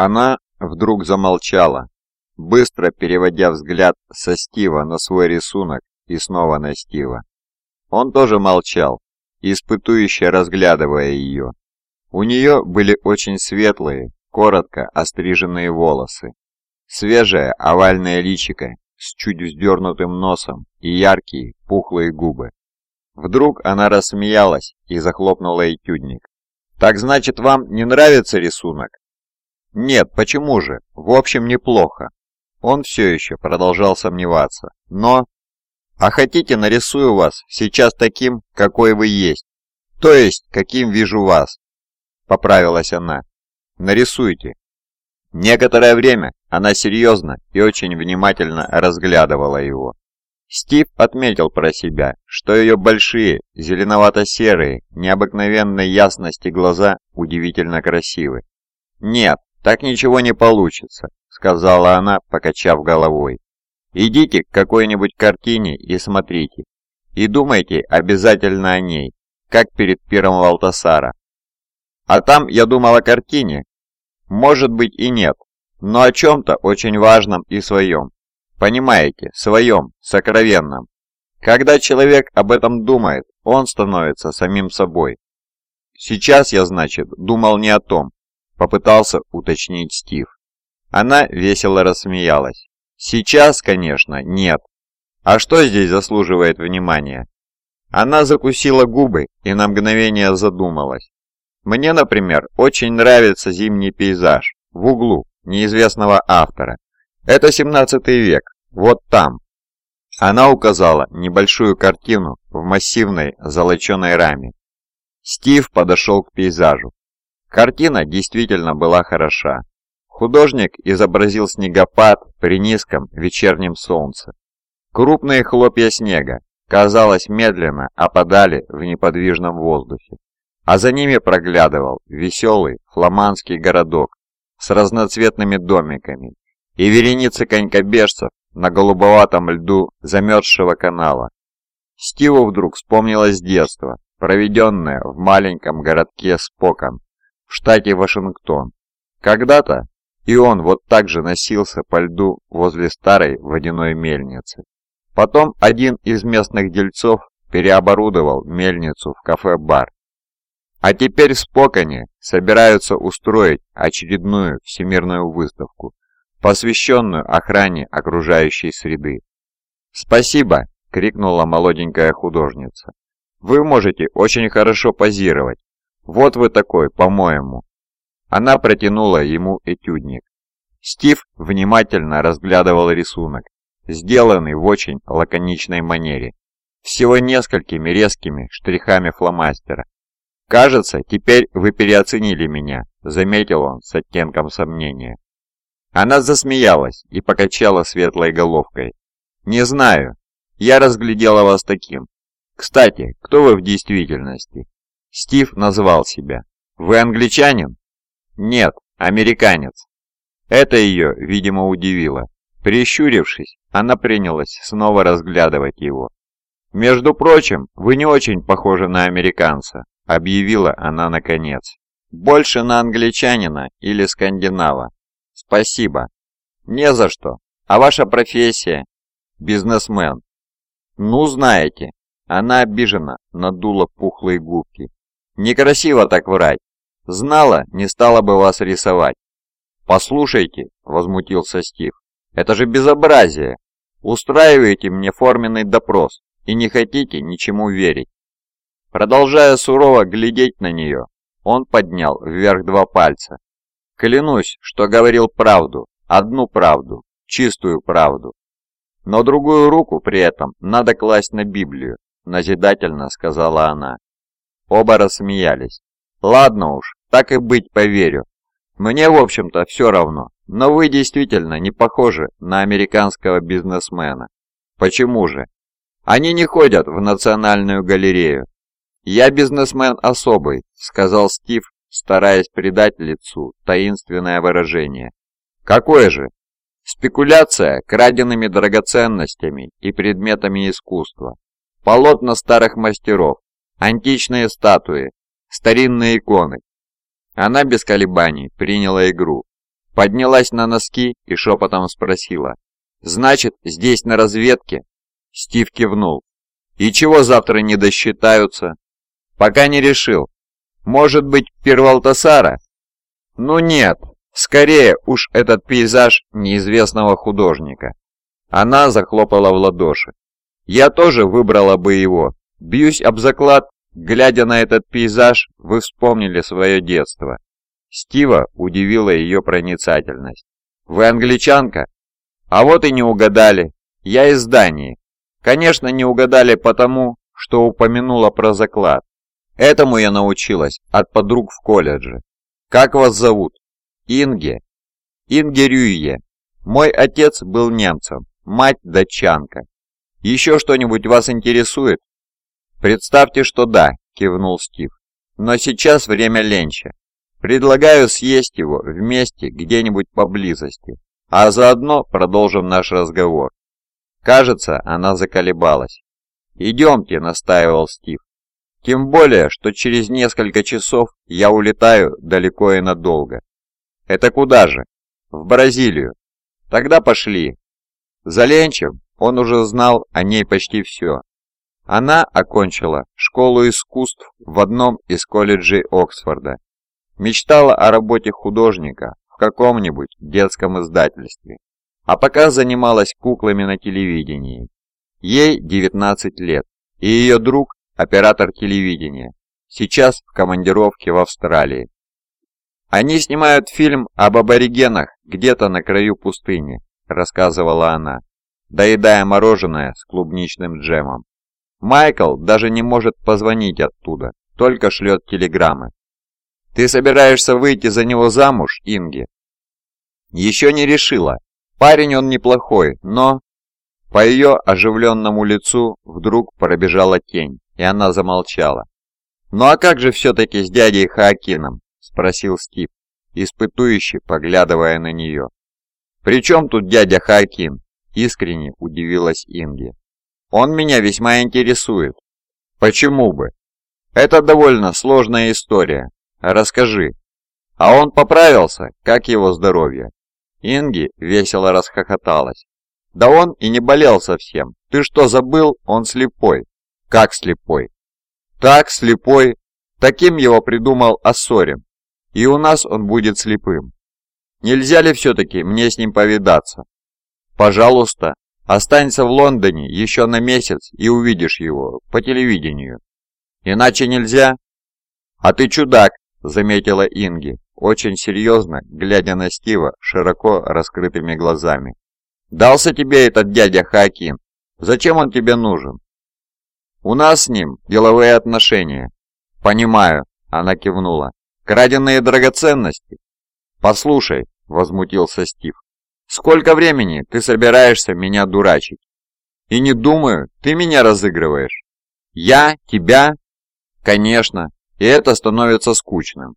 Она вдруг замолчала, быстро переводя взгляд со Стива на свой рисунок и снова на Стива. Он тоже молчал, испытующе разглядывая ее. У нее были очень светлые, коротко остриженные волосы, свежее овальное личико с чуть вздернутым носом и яркие, пухлые губы. Вдруг она рассмеялась и захлопнула этюдник. «Так значит, вам не нравится рисунок?» «Нет, почему же? В общем, неплохо». Он все еще продолжал сомневаться. «Но...» «А хотите, нарисую вас сейчас таким, какой вы есть? То есть, каким вижу вас?» Поправилась она. «Нарисуйте». Некоторое время она серьезно и очень внимательно разглядывала его. Стив отметил про себя, что ее большие, зеленовато-серые, необыкновенной ясности глаза удивительно красивы. «Нет, так ничего не получится», — сказала она, покачав головой. «Идите к какой-нибудь картине и смотрите. И думайте обязательно о ней, как перед пиром Валтасара. А там я думал о картине. Может быть и нет, но о чем-то очень важном и своем. Понимаете, своем, сокровенном. Когда человек об этом думает, он становится самим собой. Сейчас я, значит, думал не о том, попытался уточнить Стив. Она весело рассмеялась. Сейчас, конечно, нет. А что здесь заслуживает внимания? Она закусила губы и на мгновение задумалась. Мне, например, очень нравится зимний пейзаж в углу неизвестного автора. Это 17 век, вот там. Она указала небольшую картину в массивной золоченой раме. Стив подошел к пейзажу. Картина действительно была хороша. Художник изобразил снегопад при низком вечернем солнце. Крупные хлопья снега, казалось, медленно опадали в неподвижном воздухе, а за ними проглядывал веселый фламандский городок с разноцветными домиками и вереницы конькобежцев на голубоватом льду замерзшего канала. Стиву вдруг вспомнилось детство, проведенное в маленьком городке Спокон в штате Вашингтон. Когда-то и он вот так же носился по льду возле старой водяной мельницы. Потом один из местных дельцов переоборудовал мельницу в кафе-бар. А теперь в собираются устроить очередную всемирную выставку, посвященную охране окружающей среды. «Спасибо!» — крикнула молоденькая художница. «Вы можете очень хорошо позировать. «Вот вы такой, по-моему». Она протянула ему этюдник. Стив внимательно разглядывал рисунок, сделанный в очень лаконичной манере, всего несколькими резкими штрихами фломастера. «Кажется, теперь вы переоценили меня», — заметил он с оттенком сомнения. Она засмеялась и покачала светлой головкой. «Не знаю. Я разглядела вас таким. Кстати, кто вы в действительности?» Стив назвал себя. «Вы англичанин?» «Нет, американец». Это ее, видимо, удивило. Прищурившись, она принялась снова разглядывать его. «Между прочим, вы не очень похожи на американца», — объявила она наконец. «Больше на англичанина или скандинава». «Спасибо». «Не за что. А ваша профессия?» «Бизнесмен». «Ну, знаете». Она обижена, надула пухлые губки. Некрасиво так врать. Знала, не стала бы вас рисовать. «Послушайте», — возмутился Стив, — «это же безобразие. Устраиваете мне форменный допрос и не хотите ничему верить». Продолжая сурово глядеть на нее, он поднял вверх два пальца. «Клянусь, что говорил правду, одну правду, чистую правду. Но другую руку при этом надо класть на Библию», — назидательно сказала она. Оба рассмеялись. «Ладно уж, так и быть, поверю. Мне, в общем-то, все равно, но вы действительно не похожи на американского бизнесмена. Почему же? Они не ходят в национальную галерею. Я бизнесмен особый», — сказал Стив, стараясь придать лицу таинственное выражение. «Какое же?» «Спекуляция краденными драгоценностями и предметами искусства. Полотна старых мастеров, Античные статуи, старинные иконы. Она без колебаний приняла игру. поднялась на носки и шепотом спросила. «Значит, здесь на разведке?» Стив кивнул. «И чего завтра не досчитаются?» «Пока не решил. Может быть, Первалтасара?» «Ну нет, скорее уж этот пейзаж неизвестного художника». Она захлопала в ладоши. «Я тоже выбрала бы его. Бьюсь об заклад, глядя на этот пейзаж, вы вспомнили свое детство». Стива удивила ее проницательность. «Вы англичанка?» «А вот и не угадали. Я из Дании. Конечно, не угадали потому, что упомянула про заклад. Этому я научилась от подруг в колледже. Как вас зовут? Инге. Инге Рюйе. Мой отец был немцем, мать датчанка. Еще что-нибудь вас интересует? Представьте, что да, кивнул Стив. Но сейчас время ленча. Предлагаю съесть его вместе где-нибудь поблизости, а заодно продолжим наш разговор. Кажется, она заколебалась. «Идемте», — настаивал Стив. «Тем более, что через несколько часов я улетаю далеко и надолго». «Это куда же?» «В Бразилию». «Тогда пошли». За Ленчем он уже знал о ней почти все. Она окончила школу искусств в одном из колледжей Оксфорда. Мечтала о работе художника в каком-нибудь детском издательстве а пока занималась куклами на телевидении. Ей 19 лет, и ее друг – оператор телевидения, сейчас в командировке в Австралии. «Они снимают фильм об аборигенах где-то на краю пустыни», – рассказывала она, доедая мороженое с клубничным джемом. Майкл даже не может позвонить оттуда, только шлет телеграммы. «Ты собираешься выйти за него замуж, Инги?» «Еще не решила», Парень он неплохой, но... По ее оживленному лицу вдруг пробежала тень, и она замолчала. «Ну а как же все-таки с дядей Хаакином?» – спросил Стив, испытующий, поглядывая на нее. «При чем тут дядя Хаакин?» – искренне удивилась Инги. «Он меня весьма интересует». «Почему бы?» «Это довольно сложная история. Расскажи». «А он поправился? Как его здоровье?» Инги весело расхохоталась. «Да он и не болел совсем. Ты что, забыл? Он слепой». «Как слепой?» «Так, слепой. Таким его придумал Ассорин. И у нас он будет слепым. Нельзя ли все-таки мне с ним повидаться?» «Пожалуйста, останься в Лондоне еще на месяц и увидишь его по телевидению. Иначе нельзя?» «А ты чудак», — заметила Инги очень серьезно, глядя на Стива широко раскрытыми глазами. «Дался тебе этот дядя Хакин? Зачем он тебе нужен?» «У нас с ним деловые отношения». «Понимаю», — она кивнула. «Краденные драгоценности?» «Послушай», — возмутился Стив, — «сколько времени ты собираешься меня дурачить?» «И не думаю, ты меня разыгрываешь». «Я? Тебя?» «Конечно, и это становится скучным.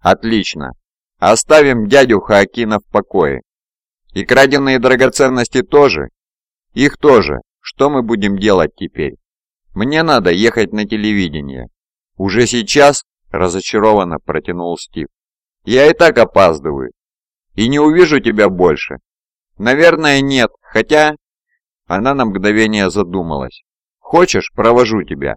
Отлично. Оставим дядю Хаакина в покое. И краденные драгоценности тоже? Их тоже. Что мы будем делать теперь? Мне надо ехать на телевидение. Уже сейчас? Разочарованно протянул Стив. Я и так опаздываю. И не увижу тебя больше. Наверное, нет, хотя... Она на мгновение задумалась. Хочешь, провожу тебя?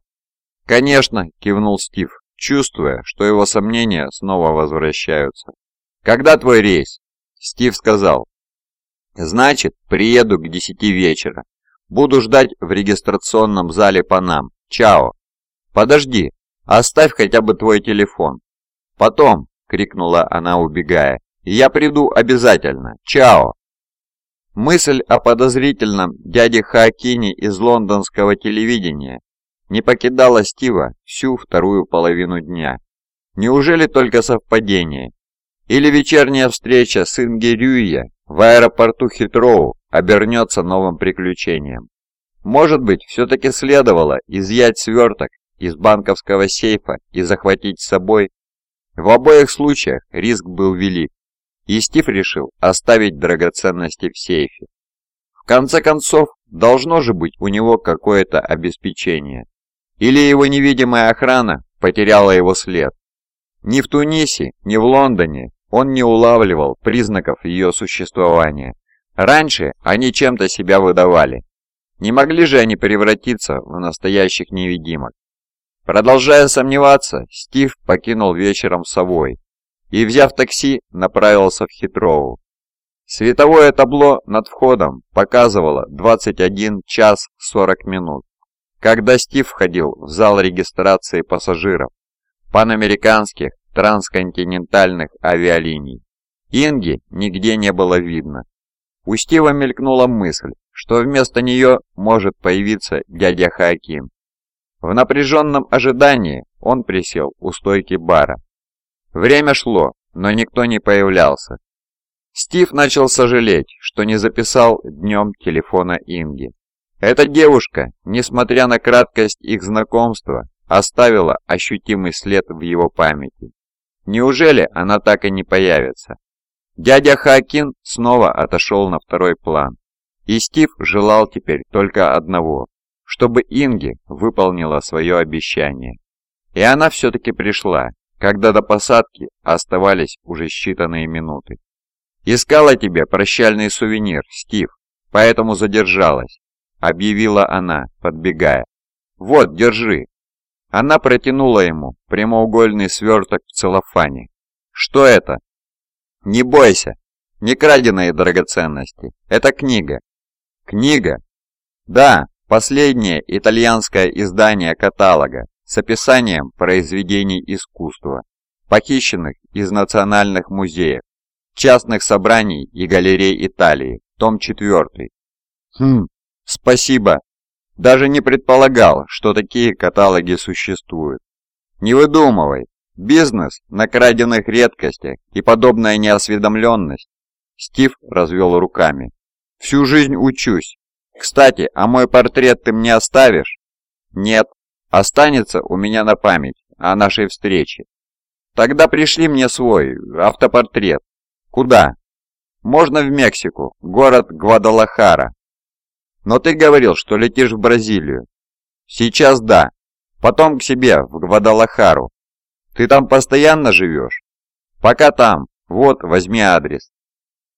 Конечно, кивнул Стив чувствуя, что его сомнения снова возвращаются. «Когда твой рейс?» Стив сказал. «Значит, приеду к десяти вечера. Буду ждать в регистрационном зале Панам. Чао!» «Подожди, оставь хотя бы твой телефон». «Потом!» — крикнула она, убегая. «Я приду обязательно. Чао!» Мысль о подозрительном дяде Хаакине из лондонского телевидения не покидала Стива всю вторую половину дня. Неужели только совпадение? Или вечерняя встреча с Инги Рюя в аэропорту Хитроу обернется новым приключением? Может быть, все-таки следовало изъять сверток из банковского сейфа и захватить с собой? В обоих случаях риск был велик, и Стив решил оставить драгоценности в сейфе. В конце концов, должно же быть у него какое-то обеспечение. Или его невидимая охрана потеряла его след. Ни в Тунисе, ни в Лондоне он не улавливал признаков ее существования. Раньше они чем-то себя выдавали. Не могли же они превратиться в настоящих невидимок? Продолжая сомневаться, Стив покинул вечером Совой и, взяв такси, направился в Хитроу. Световое табло над входом показывало 21 час 40 минут, когда Стив входил в зал регистрации пассажиров панамериканских трансконтинентальных авиалиний. Инги нигде не было видно. У Стива мелькнула мысль, что вместо нее может появиться дядя Хаким. В напряженном ожидании он присел у стойки бара. Время шло, но никто не появлялся. Стив начал сожалеть, что не записал днем телефона Инги. Эта девушка, несмотря на краткость их знакомства, оставила ощутимый след в его памяти. Неужели она так и не появится? Дядя Хакин снова отошел на второй план, и Стив желал теперь только одного, чтобы Инги выполнила свое обещание. И она все-таки пришла, когда до посадки оставались уже считанные минуты. «Искала тебе прощальный сувенир, Стив, поэтому задержалась», — объявила она, подбегая. «Вот, держи». Она протянула ему прямоугольный сверток в целлофане. «Что это?» «Не бойся, не краденые драгоценности. Это книга». «Книга?» «Да, последнее итальянское издание каталога с описанием произведений искусства, похищенных из национальных музеев частных собраний и галерей Италии, том 4. Хм, спасибо. Даже не предполагал, что такие каталоги существуют. Не выдумывай. Бизнес на краденных редкостях и подобная неосведомленность. Стив развел руками. Всю жизнь учусь. Кстати, а мой портрет ты мне оставишь? Нет. Останется у меня на память о нашей встрече. Тогда пришли мне свой автопортрет. Куда? Можно в Мексику, город Гвадалахара. Но ты говорил, что летишь в Бразилию. Сейчас да. Потом к себе, в Гвадалахару. Ты там постоянно живешь? Пока там. Вот, возьми адрес.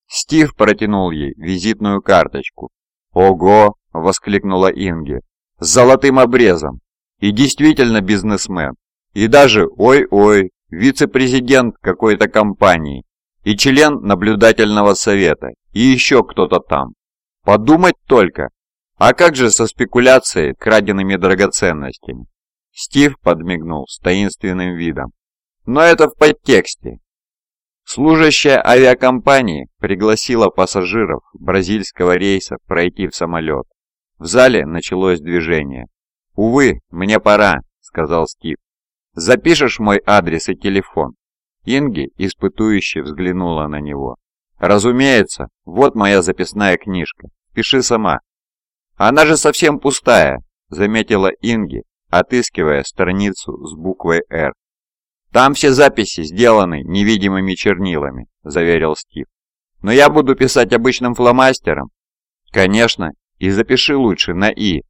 Стив протянул ей визитную карточку. «Ого!» — воскликнула Инги. «С золотым обрезом! И действительно бизнесмен! И даже, ой-ой, вице-президент какой-то компании! и член наблюдательного совета, и еще кто-то там. Подумать только! А как же со спекуляцией краденными драгоценностями? Стив подмигнул с таинственным видом. Но это в подтексте. Служащая авиакомпании пригласила пассажиров бразильского рейса пройти в самолет. В зале началось движение. «Увы, мне пора», — сказал Стив. «Запишешь мой адрес и телефон?» Инги испытующе взглянула на него. «Разумеется, вот моя записная книжка. Пиши сама». «Она же совсем пустая», — заметила Инги, отыскивая страницу с буквой «Р». «Там все записи сделаны невидимыми чернилами», — заверил Стив. «Но я буду писать обычным фломастером». «Конечно, и запиши лучше на «И».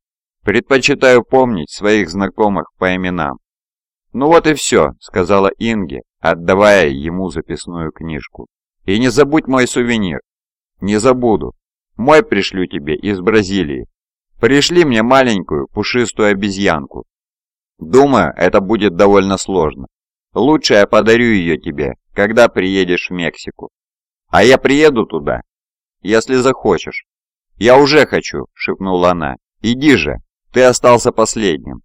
Предпочитаю помнить своих знакомых по именам». «Ну вот и все», — сказала Инги, отдавая ему записную книжку. «И не забудь мой сувенир». «Не забуду. Мой пришлю тебе из Бразилии. Пришли мне маленькую пушистую обезьянку. Думаю, это будет довольно сложно. Лучше я подарю ее тебе, когда приедешь в Мексику. А я приеду туда, если захочешь. Я уже хочу, шепнула она. Иди же, ты остался последним.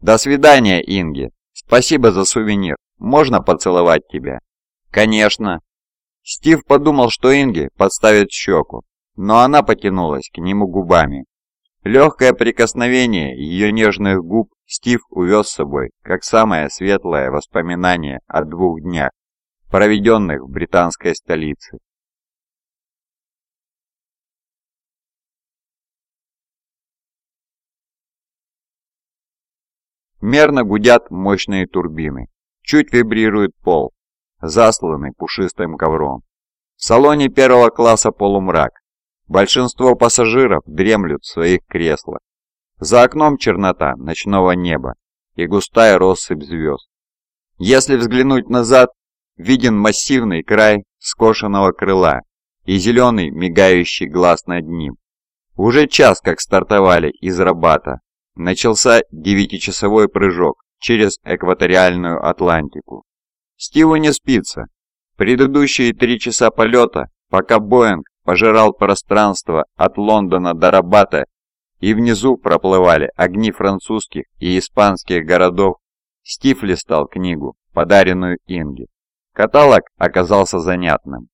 До свидания, Инги. Спасибо за сувенир. Можно поцеловать тебя?» «Конечно». Стив подумал, что Инги подставит щеку, но она потянулась к нему губами. Легкое прикосновение ее нежных губ Стив увез с собой, как самое светлое воспоминание о двух днях, проведенных в британской столице. Мерно гудят мощные турбины. Чуть вибрирует пол, засланный пушистым ковром. В салоне первого класса полумрак. Большинство пассажиров дремлют в своих креслах. За окном чернота ночного неба и густая россыпь звезд. Если взглянуть назад, виден массивный край скошенного крыла и зеленый мигающий глаз над ним. Уже час как стартовали из Рабата. Начался девятичасовой прыжок через экваториальную Атлантику. Стиву не спится. Предыдущие три часа полета, пока Боинг пожирал пространство от Лондона до Рабата и внизу проплывали огни французских и испанских городов, Стив листал книгу, подаренную Инге. Каталог оказался занятным.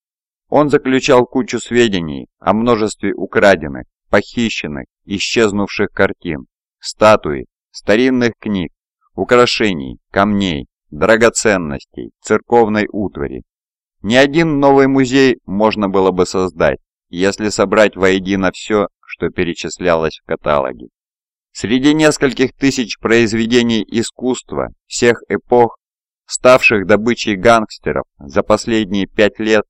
Он заключал кучу сведений о множестве украденных, похищенных, исчезнувших картин, статуи, старинных книг, украшений, камней, драгоценностей, церковной утвари. Ни один новый музей можно было бы создать, если собрать воедино все, что перечислялось в каталоге. Среди нескольких тысяч произведений искусства всех эпох, ставших добычей гангстеров за последние пять лет,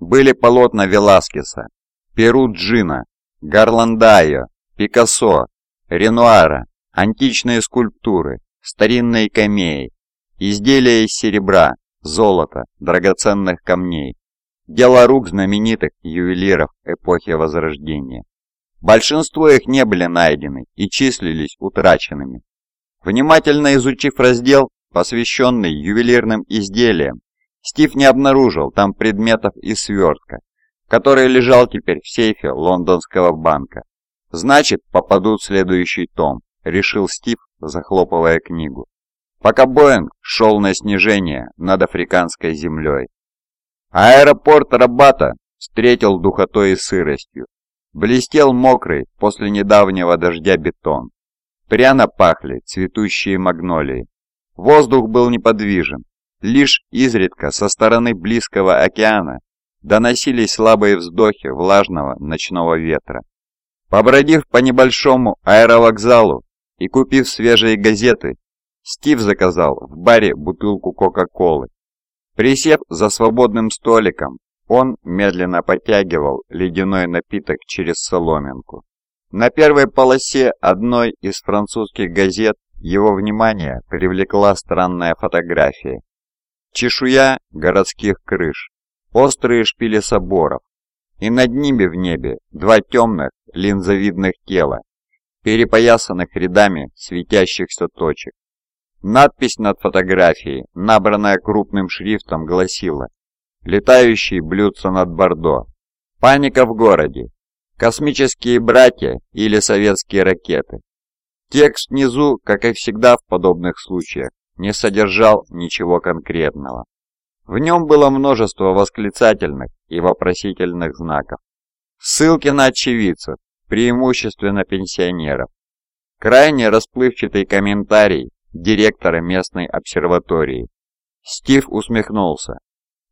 были полотна Веласкеса, Перуджина, Гарландайо, Пикассо, Ренуара, античные скульптуры, старинные камеи, изделия из серебра, золота, драгоценных камней, дело рук знаменитых ювелиров эпохи Возрождения. Большинство их не были найдены и числились утраченными. Внимательно изучив раздел, посвященный ювелирным изделиям, Стив не обнаружил там предметов из свертка, который лежал теперь в сейфе лондонского банка. «Значит, попадут в следующий том», — решил Стив, захлопывая книгу. Пока Боинг шел на снижение над африканской землей. Аэропорт Рабата встретил духотой и сыростью. Блестел мокрый после недавнего дождя бетон. Пряно пахли цветущие магнолии. Воздух был неподвижен. Лишь изредка со стороны близкого океана доносились слабые вздохи влажного ночного ветра. Побродив по небольшому аэровокзалу и купив свежие газеты, Стив заказал в баре бутылку Кока-Колы. Присев за свободным столиком, он медленно подтягивал ледяной напиток через соломинку. На первой полосе одной из французских газет его внимание привлекла странная фотография. Чешуя городских крыш, острые шпили соборов, и над ними в небе два темных линзовидных тела, перепоясанных рядами светящихся точек. Надпись над фотографией, набранная крупным шрифтом, гласила Летающие блюдца над Бордо. Паника в городе. Космические братья или советские ракеты. Текст внизу, как и всегда в подобных случаях, не содержал ничего конкретного. В нем было множество восклицательных и вопросительных знаков. Ссылки на очевидцев, преимущественно пенсионеров. Крайне расплывчатый комментарий директора местной обсерватории. Стив усмехнулся.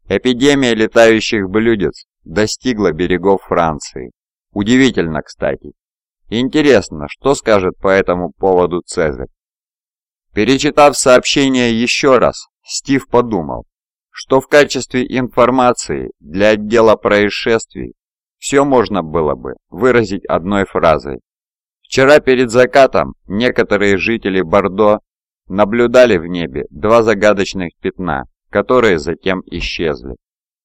Эпидемия летающих блюдец достигла берегов Франции. Удивительно, кстати. Интересно, что скажет по этому поводу Цезарь? Перечитав сообщение еще раз, Стив подумал, что в качестве информации для отдела происшествий все можно было бы выразить одной фразой. Вчера перед закатом некоторые жители Бордо наблюдали в небе два загадочных пятна, которые затем исчезли.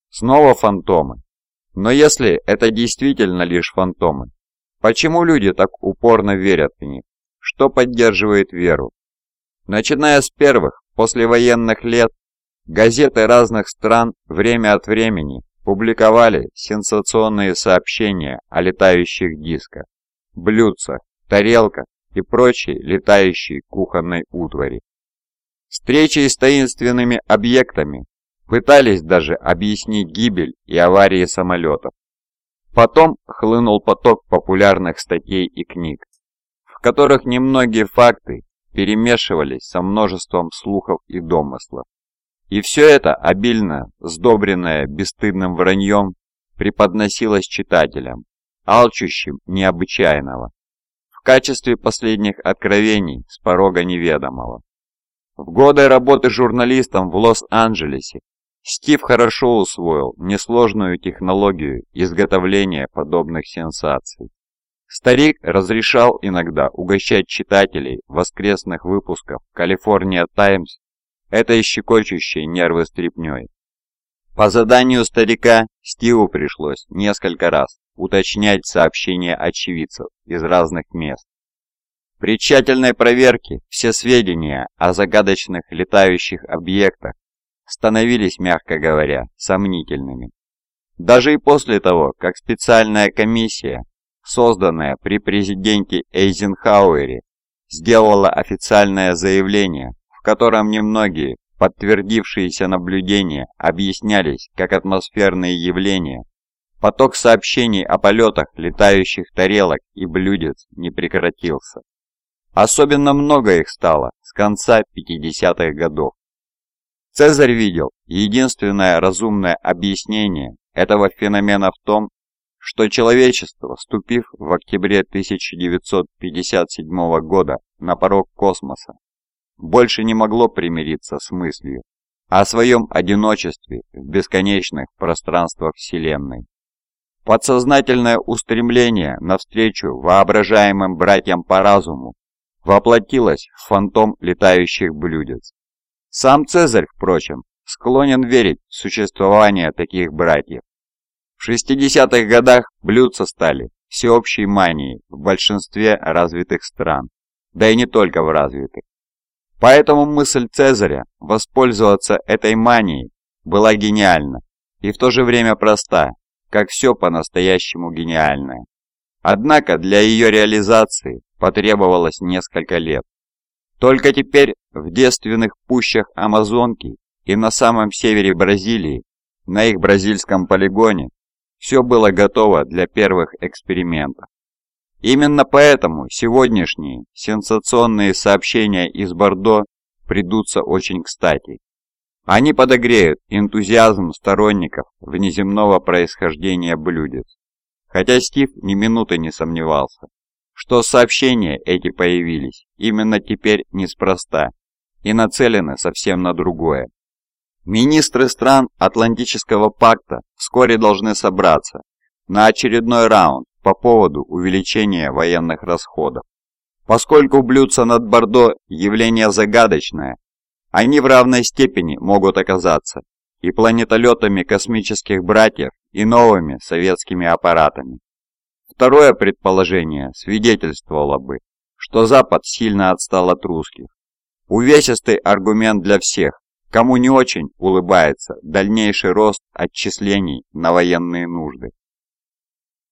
Снова фантомы. Но если это действительно лишь фантомы, почему люди так упорно верят в них? Что поддерживает веру? Начиная с первых, послевоенных лет, газеты разных стран время от времени публиковали сенсационные сообщения о летающих дисках, блюдцах, тарелках и прочей летающей кухонной утвари. Встречи с таинственными объектами пытались даже объяснить гибель и аварии самолетов. Потом хлынул поток популярных статей и книг, в которых немногие факты перемешивались со множеством слухов и домыслов. И все это, обильно сдобренное бесстыдным враньем, преподносилось читателям, алчущим необычайного, в качестве последних откровений с порога неведомого. В годы работы журналистом в Лос-Анджелесе Стив хорошо усвоил несложную технологию изготовления подобных сенсаций. Старик разрешал иногда угощать читателей воскресных выпусков «Калифорния Таймс» этой щекочущей нервы стрипней. По заданию старика Стиву пришлось несколько раз уточнять сообщения очевидцев из разных мест. При тщательной проверке все сведения о загадочных летающих объектах становились, мягко говоря, сомнительными. Даже и после того, как специальная комиссия, созданная при президенте Эйзенхауэре, сделала официальное заявление, в котором немногие подтвердившиеся наблюдения объяснялись как атмосферные явления, поток сообщений о полетах летающих тарелок и блюдец не прекратился. Особенно много их стало с конца 50-х годов. Цезарь видел единственное разумное объяснение этого феномена в том, что человечество, вступив в октябре 1957 года на порог космоса, больше не могло примириться с мыслью о своем одиночестве в бесконечных пространствах Вселенной. Подсознательное устремление навстречу воображаемым братьям по разуму воплотилось в фантом летающих блюдец. Сам Цезарь, впрочем, склонен верить в существование таких братьев. В 60-х годах блюдца стали всеобщей манией в большинстве развитых стран, да и не только в развитых. Поэтому мысль Цезаря воспользоваться этой манией была гениальна и в то же время проста, как все по-настоящему гениальное. Однако для ее реализации потребовалось несколько лет. Только теперь в девственных пущах Амазонки и на самом севере Бразилии, на их бразильском полигоне, все было готово для первых экспериментов. Именно поэтому сегодняшние сенсационные сообщения из Бордо придутся очень кстати. Они подогреют энтузиазм сторонников внеземного происхождения блюдец. Хотя Стив ни минуты не сомневался, что сообщения эти появились именно теперь неспроста и нацелены совсем на другое. Министры стран Атлантического пакта вскоре должны собраться на очередной раунд по поводу увеличения военных расходов. Поскольку блюдца над Бордо явление загадочное, они в равной степени могут оказаться и планетолетами космических братьев, и новыми советскими аппаратами. Второе предположение свидетельствовало бы, что Запад сильно отстал от русских. Увесистый аргумент для всех, кому не очень улыбается дальнейший рост отчислений на военные нужды.